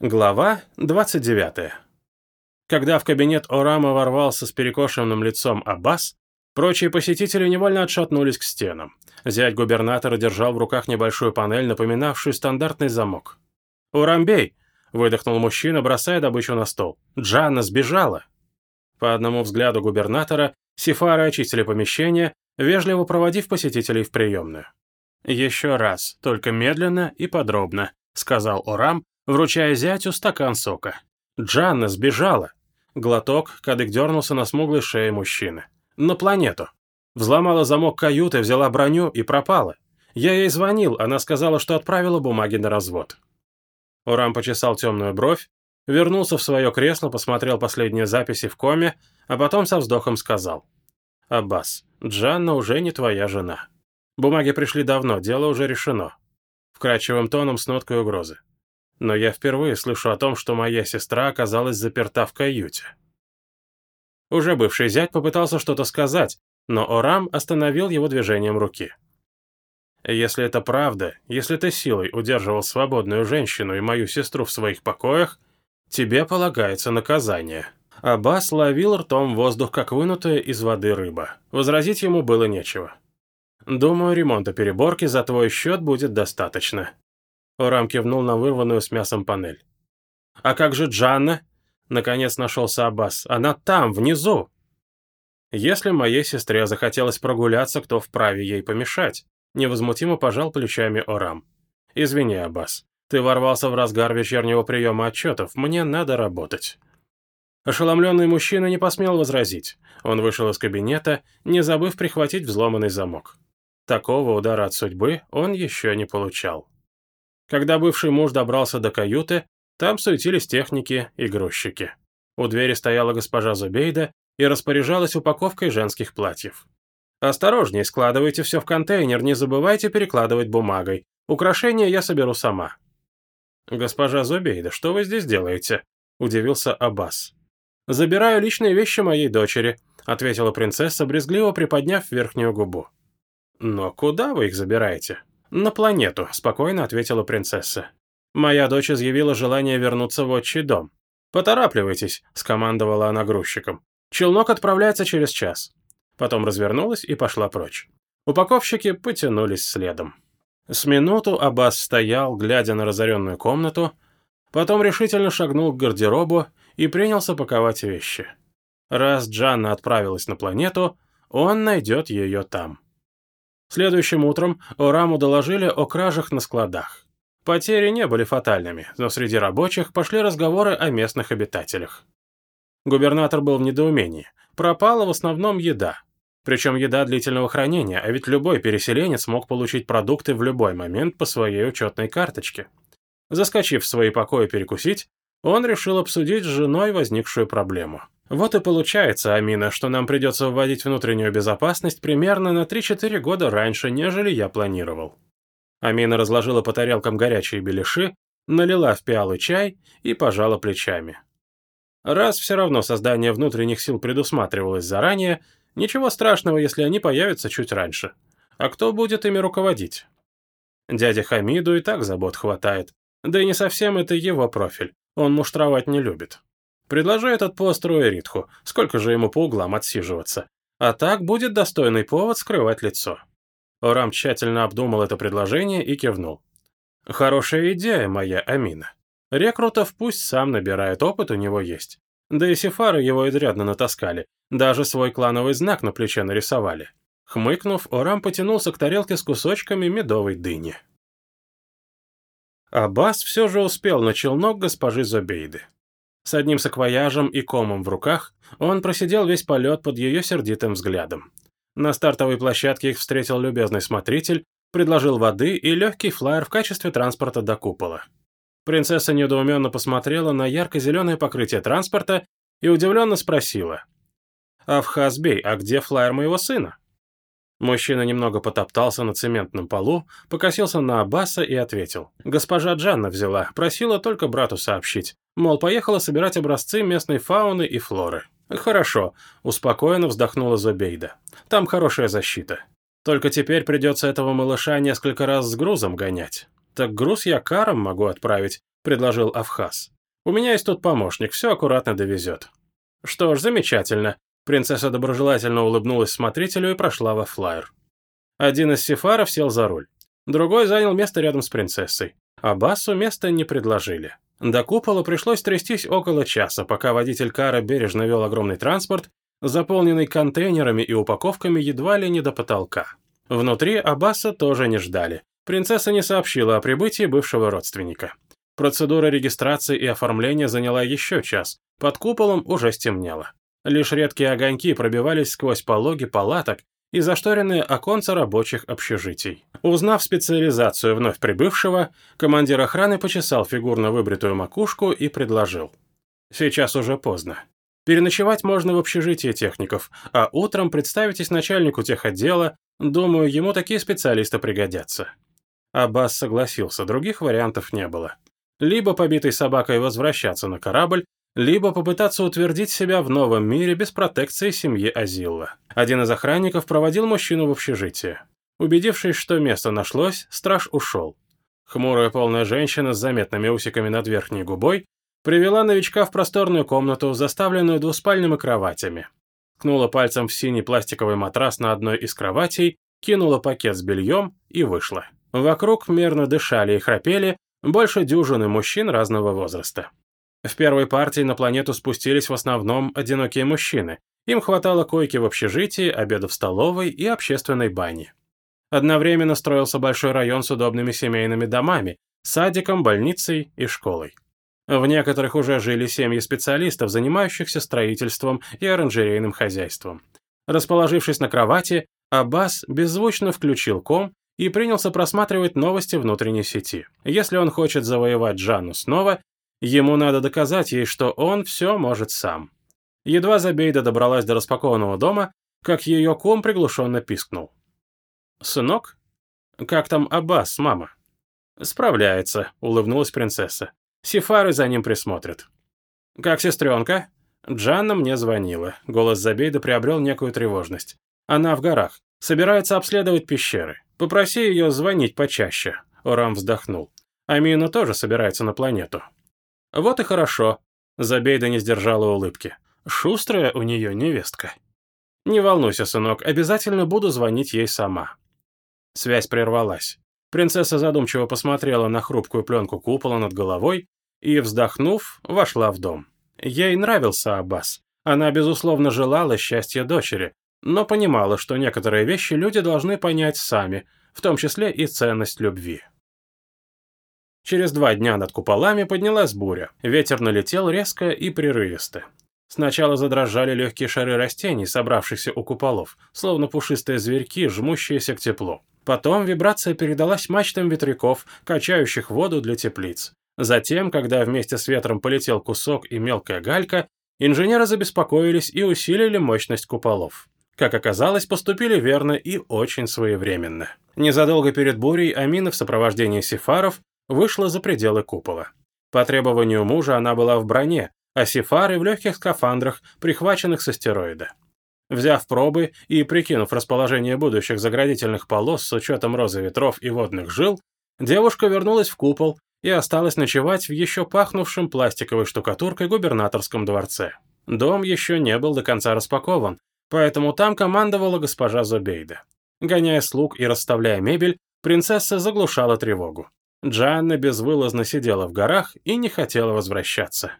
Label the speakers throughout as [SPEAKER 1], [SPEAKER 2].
[SPEAKER 1] Глава 29. Когда в кабинет Орама ворвался с перекошенным лицом Аббас, прочие посетители невольно отшатнулись к стенам. Зять губернатора держал в руках небольшую панель, напоминавшую стандартный замок. «Урамбей!» — выдохнул мужчина, бросая добычу на стол. «Джанна сбежала!» По одному взгляду губернатора сифары очистили помещение, вежливо проводив посетителей в приемную. «Еще раз, только медленно и подробно», — сказал Орам, вручая зятю стакан сока. Джанна сбежала. Глоток, кадык дернулся на смуглой шее мужчины. На планету. Взломала замок каюты, взяла броню и пропала. Я ей звонил, она сказала, что отправила бумаги на развод. Урам почесал темную бровь, вернулся в свое кресло, посмотрел последние записи в коме, а потом со вздохом сказал. «Аббас, Джанна уже не твоя жена. Бумаги пришли давно, дело уже решено». Вкрадчивым тоном с ноткой угрозы но я впервые слышу о том, что моя сестра оказалась заперта в каюте. Уже бывший зять попытался что-то сказать, но Орам остановил его движением руки. «Если это правда, если ты силой удерживал свободную женщину и мою сестру в своих покоях, тебе полагается наказание». Аббас ловил ртом воздух, как вынутая из воды рыба. Возразить ему было нечего. «Думаю, ремонта переборки за твой счет будет достаточно. Орам кивнул на вырванную с мясом панель. «А как же Джанна?» Наконец нашелся Аббас. «Она там, внизу!» «Если моей сестре захотелось прогуляться, кто вправе ей помешать?» Невозмутимо пожал плечами Орам. «Извини, Аббас, ты ворвался в разгар вечернего приема отчетов, мне надо работать». Ошеломленный мужчина не посмел возразить. Он вышел из кабинета, не забыв прихватить взломанный замок. Такого удара от судьбы он еще не получал. Когда бывший муж добрался до каюты, там суетились техники и грузчики. У двери стояла госпожа Зубейда и распоряжалась упаковкой женских платьев. «Осторожней, складывайте все в контейнер, не забывайте перекладывать бумагой. Украшения я соберу сама». «Госпожа Зубейда, что вы здесь делаете?» – удивился Аббас. «Забираю личные вещи моей дочери», – ответила принцесса, брезгливо приподняв верхнюю губу. «Но куда вы их забираете?» «На планету», — спокойно ответила принцесса. «Моя дочь изъявила желание вернуться в отчий дом. «Поторапливайтесь», — скомандовала она грузчиком. «Челнок отправляется через час». Потом развернулась и пошла прочь. Упаковщики потянулись следом. С минуту Аббас стоял, глядя на разоренную комнату, потом решительно шагнул к гардеробу и принялся паковать вещи. Раз Джанна отправилась на планету, он найдет ее там. Следующим утром Ораму доложили о кражах на складах. Потери не были фатальными, но среди рабочих пошли разговоры о местных обитателях. Губернатор был в недоумении. Пропала в основном еда. Причем еда длительного хранения, а ведь любой переселенец мог получить продукты в любой момент по своей учетной карточке. Заскочив в свои покои перекусить, он решил обсудить с женой возникшую проблему. Вот и получается, Амина, что нам придется вводить внутреннюю безопасность примерно на 3-4 года раньше, нежели я планировал. Амина разложила по тарелкам горячие беляши, налила в пиалу чай и пожала плечами. Раз все равно создание внутренних сил предусматривалось заранее, ничего страшного, если они появятся чуть раньше. А кто будет ими руководить? Дяде Хамиду и так забот хватает. Да и не совсем это его профиль. Он муштровать не любит. Предложу этот пост Руэритху, сколько же ему по углам отсиживаться. А так будет достойный повод скрывать лицо. Орам тщательно обдумал это предложение и кивнул. Хорошая идея, моя Амина. Рекрутов пусть сам набирает, опыт у него есть. Да и сефары его изрядно натаскали, даже свой клановый знак на плече нарисовали. Хмыкнув, Орам потянулся к тарелке с кусочками медовой дыни. Аббас все же успел на челнок госпожи Зобейды. С одним саквояжем и комом в руках он просидел весь полет под ее сердитым взглядом. На стартовой площадке их встретил любезный смотритель, предложил воды и легкий флайер в качестве транспорта до купола. Принцесса недоуменно посмотрела на ярко-зеленое покрытие транспорта и удивленно спросила. «Авхазбей, а где флайер моего сына?» Мужчина немного потоптался на цементном полу, покосился на Аббаса и ответил. «Госпожа Джанна взяла, просила только брату сообщить. Мол, поехала собирать образцы местной фауны и флоры». «Хорошо», — успокоенно вздохнула Зубейда. «Там хорошая защита. Только теперь придется этого малыша несколько раз с грузом гонять. Так груз я каром могу отправить, предложил Авхаз. «У меня есть тут помощник, все аккуратно довезет». «Что ж, замечательно». Принцесса доброжелательно улыбнулась смотрителю и прошла во флайер. Один из сефаров сел за руль. Другой занял место рядом с принцессой. Аббасу места не предложили. До купола пришлось трястись около часа, пока водитель кара бережно вел огромный транспорт, заполненный контейнерами и упаковками едва ли не до потолка. Внутри Аббаса тоже не ждали. Принцесса не сообщила о прибытии бывшего родственника. Процедура регистрации и оформления заняла еще час. Под куполом уже стемнело. Лишь редкие огоньки пробивались сквозь пологи палаток и зашторенные оконца рабочих общежитий. Узнав специализацию вновь прибывшего, командир охраны почесал фигурно выбритую макушку и предложил. «Сейчас уже поздно. Переночевать можно в общежитии техников, а утром представитесь начальнику техотдела, думаю, ему такие специалисты пригодятся». Аббас согласился, других вариантов не было. Либо побитой собакой возвращаться на корабль, либо попытаться утвердить себя в новом мире без протекции семьи Азилла. Один из охранников проводил мужчину в общежитие. Убедившись, что место нашлось, страж ушел. Хмурая полная женщина с заметными усиками над верхней губой привела новичка в просторную комнату, заставленную двуспальными кроватями. Ткнула пальцем в синий пластиковый матрас на одной из кроватей, кинула пакет с бельем и вышла. Вокруг мерно дышали и храпели больше дюжины мужчин разного возраста. В первой партии на планету спустились в основном одинокие мужчины. Им хватало койки в общежитии, обеда в столовой и общественной бане. Одновременно строился большой район с удобными семейными домами, садиком, больницей и школой. В некоторых уже жили семьи специалистов, занимающихся строительством и оранжерейным хозяйством. Расположившись на кровати, Аббас беззвучно включил ком и принялся просматривать новости внутренней сети. Если он хочет завоевать Джанну снова, Ему надо доказать ей, что он все может сам. Едва Забейда добралась до распакованного дома, как ее ком приглушенно пискнул. «Сынок? Как там Аббас, мама?» «Справляется», — улыбнулась принцесса. «Сифары за ним присмотрят». «Как сестренка?» Джанна мне звонила. Голос Забейда приобрел некую тревожность. «Она в горах. Собирается обследовать пещеры. Попроси ее звонить почаще». Орам вздохнул. «Амина тоже собирается на планету. «Вот и хорошо», — Забейда не сдержала улыбки. «Шустрая у нее невестка». «Не волнуйся, сынок, обязательно буду звонить ей сама». Связь прервалась. Принцесса задумчиво посмотрела на хрупкую пленку купола над головой и, вздохнув, вошла в дом. Ей нравился Аббас. Она, безусловно, желала счастья дочери, но понимала, что некоторые вещи люди должны понять сами, в том числе и ценность любви. Через два дня над куполами поднялась буря. Ветер налетел резко и прерывисто. Сначала задрожали легкие шары растений, собравшихся у куполов, словно пушистые зверьки, жмущиеся к теплу. Потом вибрация передалась мачтам ветряков, качающих воду для теплиц. Затем, когда вместе с ветром полетел кусок и мелкая галька, инженеры забеспокоились и усилили мощность куполов. Как оказалось, поступили верно и очень своевременно. Незадолго перед бурей Амина в сопровождении сифаров вышла за пределы купола. По требованию мужа она была в броне, а сифары в легких скафандрах, прихваченных с астероида. Взяв пробы и прикинув расположение будущих заградительных полос с учетом розы ветров и водных жил, девушка вернулась в купол и осталась ночевать в еще пахнувшем пластиковой штукатуркой губернаторском дворце. Дом еще не был до конца распакован, поэтому там командовала госпожа Зобейда. Гоняя слуг и расставляя мебель, принцесса заглушала тревогу. Джанна безвылазно сидела в горах и не хотела возвращаться.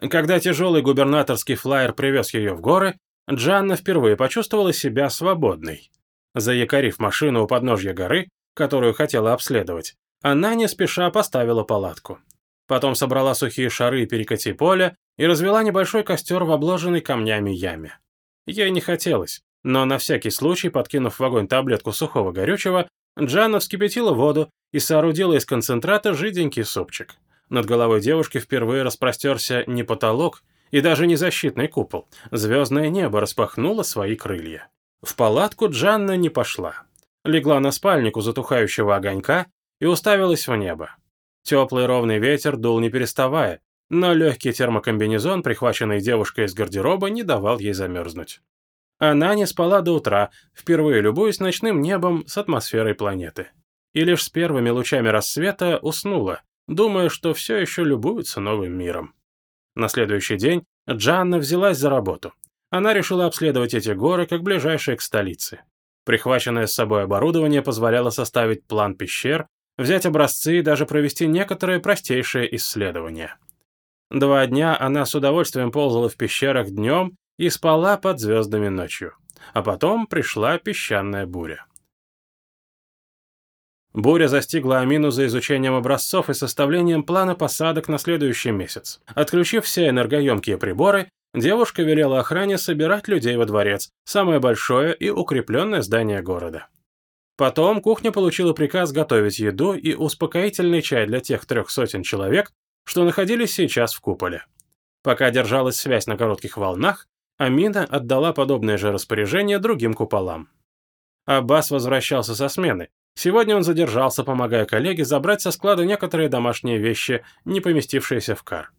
[SPEAKER 1] Когда тяжелый губернаторский флайер привез ее в горы, Джанна впервые почувствовала себя свободной. Заякорив машину у подножья горы, которую хотела обследовать, она не спеша поставила палатку. Потом собрала сухие шары перекати поля и развела небольшой костер в обложенной камнями яме. Ей не хотелось, но на всякий случай, подкинув в огонь таблетку сухого горючего, Джанна вскипятила воду и соорудила из концентрата жиденький супчик. Над головой девушки впервые распростерся не потолок и даже не защитный купол. Звездное небо распахнуло свои крылья. В палатку Джанна не пошла. Легла на спальнику затухающего огонька и уставилась в небо. Теплый ровный ветер дул не переставая, но легкий термокомбинезон, прихваченный девушкой из гардероба, не давал ей замерзнуть. Она не спала до утра, впервые любуясь ночным небом с атмосферой планеты. И лишь с первыми лучами рассвета уснула, думая, что все еще любуются новым миром. На следующий день Джанна взялась за работу. Она решила обследовать эти горы как ближайшие к столице. Прихваченное с собой оборудование позволяло составить план пещер, взять образцы и даже провести некоторые простейшие исследования. Два дня она с удовольствием ползала в пещерах днем и спала под звездами ночью. А потом пришла песчаная буря. Буря застигла Амину за изучением образцов и составлением плана посадок на следующий месяц. Отключив все энергоемкие приборы, девушка велела охране собирать людей во дворец, самое большое и укрепленное здание города. Потом кухня получила приказ готовить еду и успокоительный чай для тех трех сотен человек, что находились сейчас в куполе. Пока держалась связь на коротких волнах, Амина отдала подобное же распоряжение другим куполам. Аббас возвращался со смены, Сегодня он задержался, помогая коллеге забрать со склада некоторые домашние вещи, не поместившиеся в кар.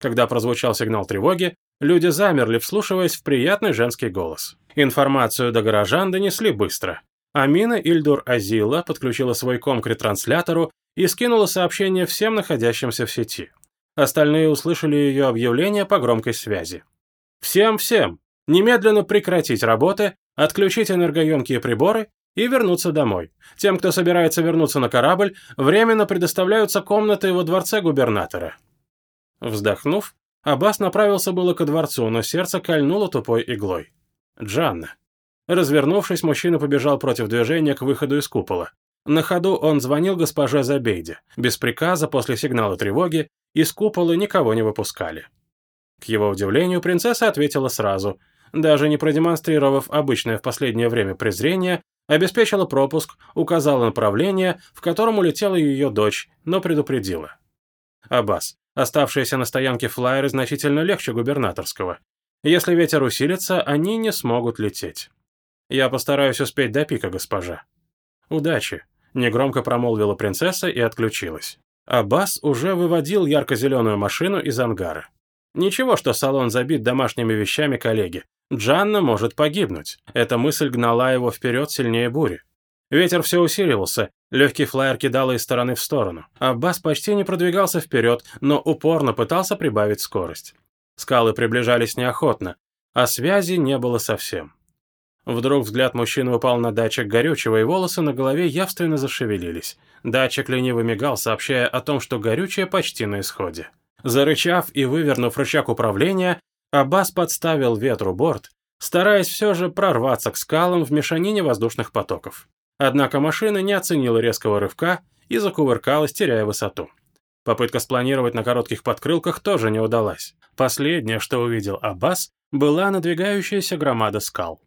[SPEAKER 1] Когда прозвучал сигнал тревоги, люди замерли, вслушиваясь в приятный женский голос. Информацию до горожан донесли быстро. Амина Ильдур Азила подключила свой ком к ретранслятору и скинула сообщение всем находящимся в сети. Остальные услышали ее объявление по громкой связи. «Всем-всем! Немедленно прекратить работы, отключить энергоемкие приборы и вернуться домой. Тем, кто собирается вернуться на корабль, временно предоставляются комнаты во дворце губернатора. Вздохнув, Аббас направился было ко дворцу, но сердце кольнуло тупой иглой. Джанна. Развернувшись, мужчина побежал против движения к выходу из купола. На ходу он звонил госпоже Забейде. Без приказа, после сигнала тревоги, из купола никого не выпускали. К его удивлению, принцесса ответила сразу. Даже не продемонстрировав обычное в последнее время презрение, обеспечила пропуск, указала направление, в котором улетела ее дочь, но предупредила. Аббас, оставшиеся на стоянке флайеры значительно легче губернаторского. Если ветер усилится, они не смогут лететь. Я постараюсь успеть до пика, госпожа. Удачи, негромко промолвила принцесса и отключилась. Аббас уже выводил ярко-зеленую машину из ангара. Ничего, что салон забит домашними вещами коллеги. Джанна может погибнуть. Эта мысль гнала его вперед сильнее бури. Ветер все усиливался, легкий флайер кидало из стороны в сторону. Аббас почти не продвигался вперед, но упорно пытался прибавить скорость. Скалы приближались неохотно, а связи не было совсем. Вдруг взгляд мужчины упал на датчик горючего, и волосы на голове явственно зашевелились. Датчик лениво мигал, сообщая о том, что горючее почти на исходе. Зарычав и вывернув рычаг управления, Аббас подставил ветру борт, стараясь все же прорваться к скалам в мешанине воздушных потоков. Однако машина не оценила резкого рывка и закувыркалась, теряя высоту. Попытка спланировать на коротких подкрылках тоже не удалась. Последнее, что увидел Аббас, была надвигающаяся громада скал.